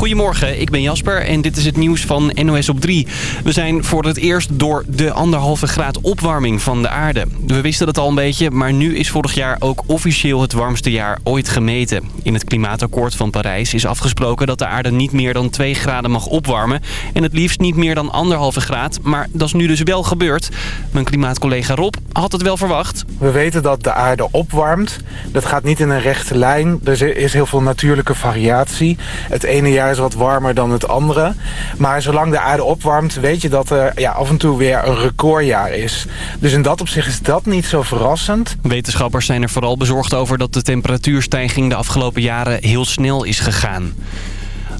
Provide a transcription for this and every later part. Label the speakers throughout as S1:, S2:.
S1: Goedemorgen, ik ben Jasper en dit is het nieuws van NOS op 3. We zijn voor het eerst door de anderhalve graad opwarming van de aarde. We wisten het al een beetje, maar nu is vorig jaar ook officieel het warmste jaar ooit gemeten. In het klimaatakkoord van Parijs is afgesproken dat de aarde niet meer dan 2 graden mag opwarmen. En het liefst niet meer dan anderhalve graad, maar dat is nu dus wel gebeurd. Mijn klimaatcollega Rob had het wel verwacht.
S2: We weten dat de aarde opwarmt. Dat gaat niet in een rechte lijn. Er is heel veel natuurlijke variatie. Het ene jaar is wat warmer dan het andere. Maar zolang de aarde opwarmt, weet je dat er ja, af en toe weer een recordjaar is. Dus in dat opzicht is dat niet zo verrassend.
S1: Wetenschappers zijn er vooral bezorgd over dat de temperatuurstijging de afgelopen jaren heel snel is gegaan.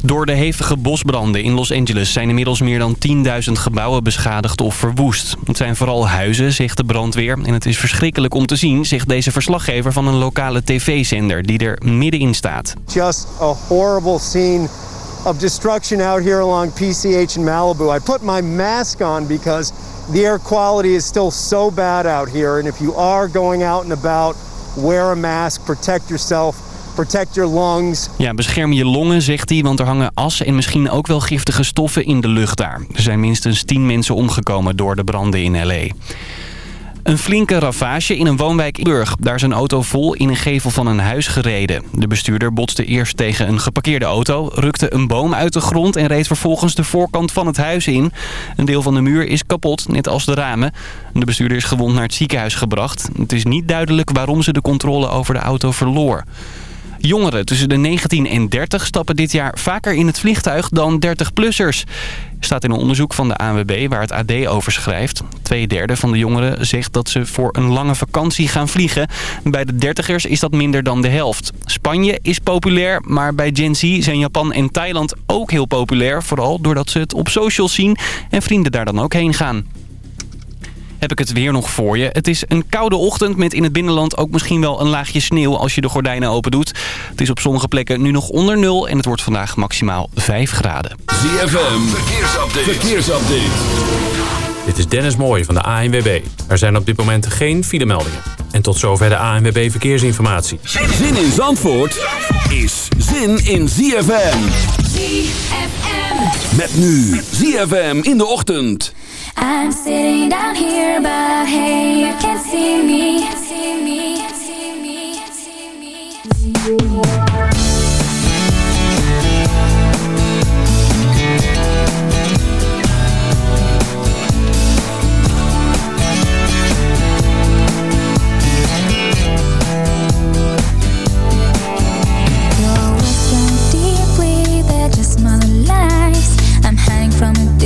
S1: Door de hevige bosbranden in Los Angeles zijn inmiddels meer dan 10.000 gebouwen beschadigd of verwoest. Het zijn vooral huizen, zegt de brandweer. En het is verschrikkelijk om te zien, zegt deze verslaggever van een lokale tv-zender die er middenin staat.
S3: Just a horrible scene of destruction out here along PCH in Malibu. I put my mask on because the air quality is still so bad out here. And if you are going out and about, wear a mask, protect yourself. Protect your lungs.
S1: Ja, bescherm je longen, zegt hij, want er hangen as en misschien ook wel giftige stoffen in de lucht daar. Er zijn minstens 10 mensen omgekomen door de branden in L.A. Een flinke ravage in een woonwijk in Burg. Daar is een auto vol in een gevel van een huis gereden. De bestuurder botste eerst tegen een geparkeerde auto, rukte een boom uit de grond en reed vervolgens de voorkant van het huis in. Een deel van de muur is kapot, net als de ramen. De bestuurder is gewond naar het ziekenhuis gebracht. Het is niet duidelijk waarom ze de controle over de auto verloor. Jongeren tussen de 19 en 30 stappen dit jaar vaker in het vliegtuig dan 30-plussers. Staat in een onderzoek van de ANWB waar het AD over schrijft. Twee derde van de jongeren zegt dat ze voor een lange vakantie gaan vliegen. Bij de dertigers is dat minder dan de helft. Spanje is populair, maar bij Gen Z zijn Japan en Thailand ook heel populair. Vooral doordat ze het op socials zien en vrienden daar dan ook heen gaan heb ik het weer nog voor je. Het is een koude ochtend met in het binnenland ook misschien wel een laagje sneeuw als je de gordijnen open doet. Het is op sommige plekken nu nog onder nul en het wordt vandaag maximaal 5 graden.
S4: ZFM, verkeersupdate. verkeersupdate.
S5: Dit is Dennis Mooij van de ANWB. Er zijn op dit moment geen filemeldingen. En tot zover de ANWB Verkeersinformatie.
S4: Zin in Zandvoort is zin in ZFM.
S6: ZFM.
S4: Met nu ZFM in de ochtend.
S6: I'm sitting down here, but hey, you can't see me. See me, see me, see me.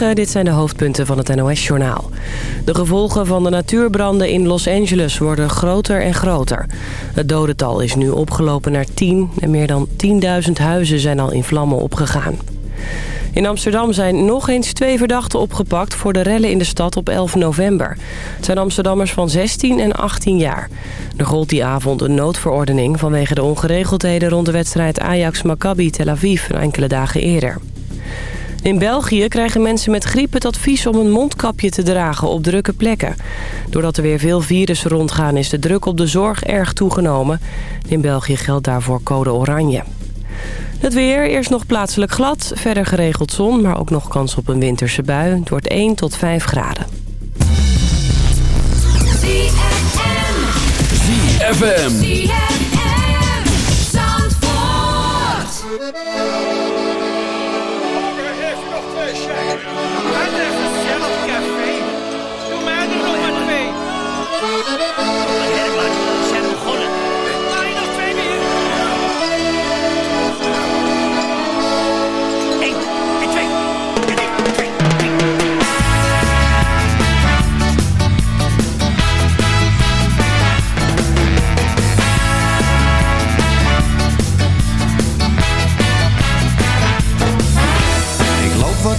S7: Dit zijn de hoofdpunten van het NOS-journaal. De gevolgen van de natuurbranden in Los Angeles worden groter en groter. Het dodental is nu opgelopen naar 10 en meer dan 10.000 huizen zijn al in vlammen opgegaan. In Amsterdam zijn nog eens twee verdachten opgepakt voor de rellen in de stad op 11 november. Het zijn Amsterdammers van 16 en 18 jaar. Er gold die avond een noodverordening vanwege de ongeregeldheden rond de wedstrijd Ajax-Maccabi Tel Aviv enkele dagen eerder. In België krijgen mensen met griep het advies om een mondkapje te dragen op drukke plekken. Doordat er weer veel virussen rondgaan is de druk op de zorg erg toegenomen. In België geldt daarvoor code oranje. Het weer, eerst nog plaatselijk glad, verder geregeld zon, maar ook nog kans op een winterse bui. Het wordt 1 tot 5 graden.
S4: ZFM.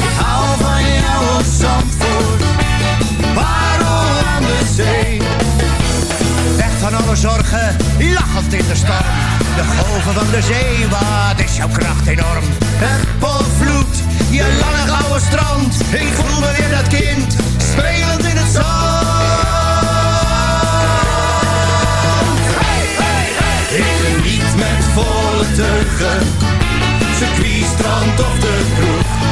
S8: Ik hou van jou Zandvoort. Parel aan de zee. Weg van alle zorgen, lachend in de storm. De golven van de zee, wat is jouw kracht enorm. Het je lange gouden strand. Ik voel me weer dat kind, spelend in het zand. Hey, hey. Ik met volle teugen. Circuit, strand of de kroeg.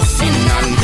S8: the
S9: city out sin. And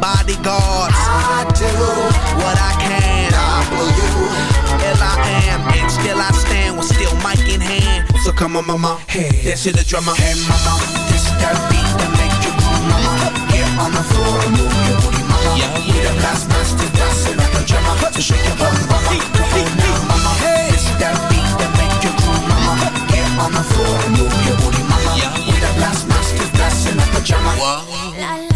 S10: bodyguards. I do what I can. W L I am and still I stand with still mic in hand. So come on, mama, hey, dance to the drummer. Hey, mama, this that beat that make you move, mama. Get on the floor and move your booty, mama. Yeah, we the blast masters, blasting up the drummer. So shake your bum, mama. Come on now, mama. Hey, this that beat that make you move, mama. Get on the floor and move your booty, mama. Yeah, we the blast masters, blasting up the drummer.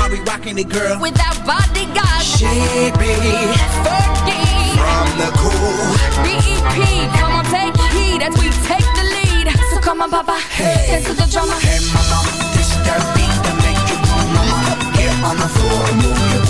S10: Rocking it, girl.
S11: Without bodyguards.
S10: She be
S11: Fergie.
S10: from the cool.
S11: BEP, come on, take heed as we take the lead. So come on, Papa, dance to the drummer.
S10: Hey mama, this that beat that make you move, mama. Get on the floor move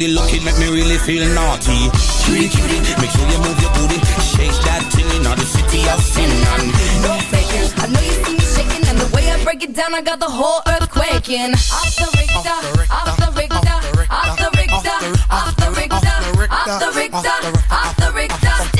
S9: body looking make me really feel naughty. Cutie, cutie, make sure you move your booty. Shake that titty, now the city out sin. And
S11: No faking, I know you see me shaking, and the way I break it down, I got the whole earth quaking. Off the Richter, off the Richter, off the Richter, off the Richter, off the Richter, off the Richter.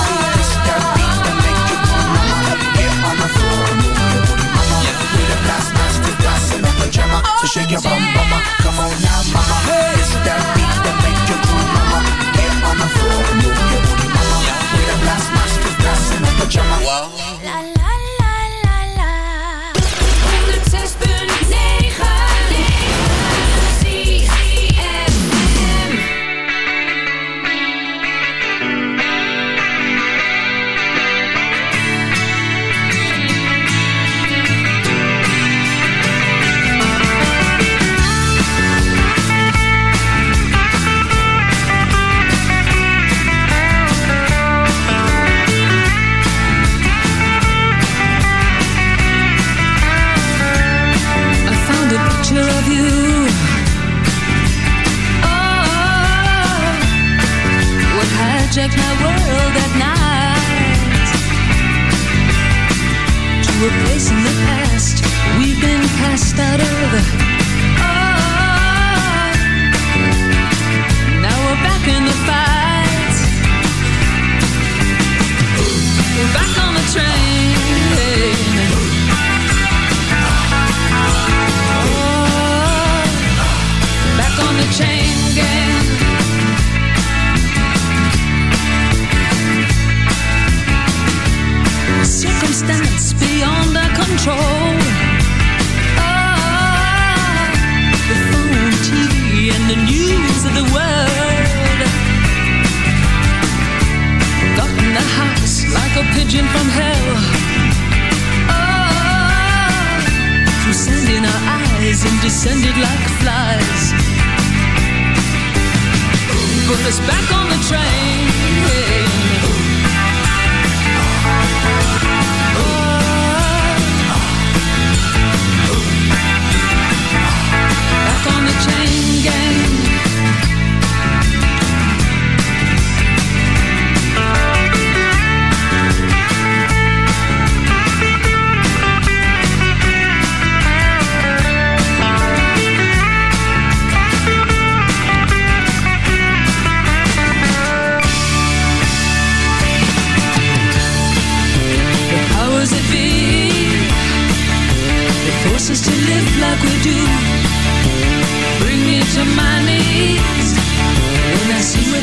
S10: So shake your bum, mama. Come on now, mama. It's that beat that make you groove, mama. Get on the floor and move your booty, mama. We the blast masters, blasting up pajama.
S11: I my world at night to a place in the past we've been cast out of. Control. Ah, the phone, TV, and the news of the world. Got in the house like a pigeon from hell. Oh, through sand in our eyes and descended like flies. Put us back on the train. Force us to live like we do.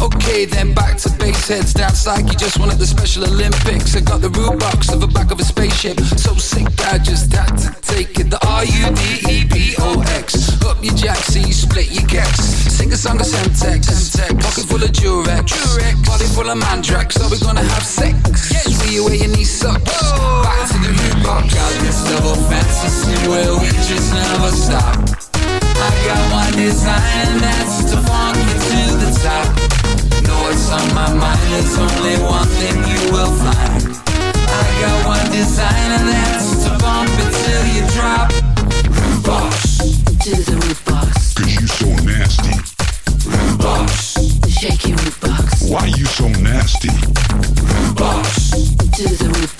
S12: Okay, then back to base heads down like you just won at the Special Olympics. I got the rudebox of the back of a spaceship. So sick that I just had to take it. The R U D E P O X. Up your jack, so you split your gex. Sing a song of Semtex. Pocket full of Durex. Body full of Mandrax. Are we gonna have sex? See you where your knee sucks. Back to the rudebox. Oh, got this double fantasy where we just never stop. I got one design and that's to funk you to the top. Know what's on my mind, there's only one thing you will find. I got one design and that's to bump it till you drop. Rudebox.
S13: To the rudebox.
S14: Cause you so nasty.
S12: Rudebox.
S13: Shake your rudebox.
S14: Why you so nasty?
S12: Rudebox.
S13: To the root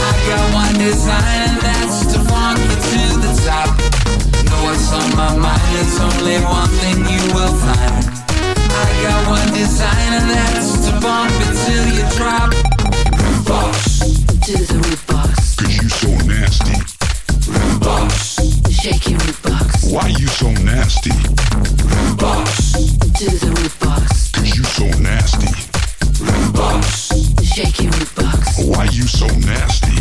S12: I got one design and that's to funk you to the top. Know what's on my mind, there's only one thing you will find. I got one design and that's to bump it till you drop. Rudebox.
S13: To the rudebox.
S14: Cause you so nasty.
S12: Root box.
S13: Shake your root box.
S14: Why you so nasty?
S12: Rudebox.
S13: To the rudebox.
S14: Cause you so nasty.
S12: Rudebox.
S13: Shake your root box.
S14: You so nasty?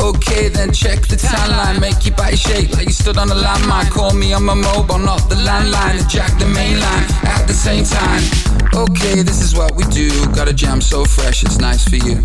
S12: Okay, then check the timeline. Make your body shake like you stood on a landmine. Call me on my mobile, not the landline. And jack the main line at the same time. Okay, this is what we do. Got a jam so fresh, it's nice for you.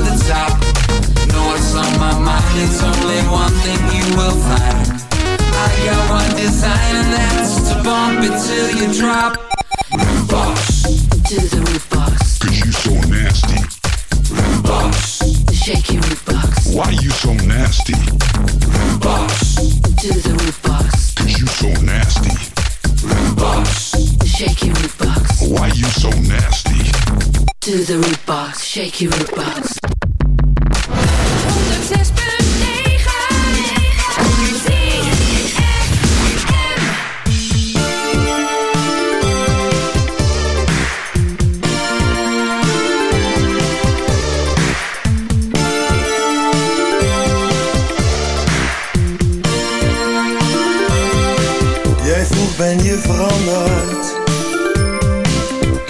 S12: top. Know what's on my mind, it's only one thing you will find. I got one design and that's to bump it till you drop. Rudebox.
S13: To the rudebox.
S14: Cause you so nasty.
S12: Rudebox.
S13: The shaky roof box.
S14: Why you so nasty?
S12: Rudebox.
S13: To the rudebox.
S14: Cause you so nasty.
S12: Rudebox.
S13: The shaky roof box.
S14: Why you so nasty?
S13: To the rudebox. Shaky rudebox.
S8: Jij vroeg ben je veranderd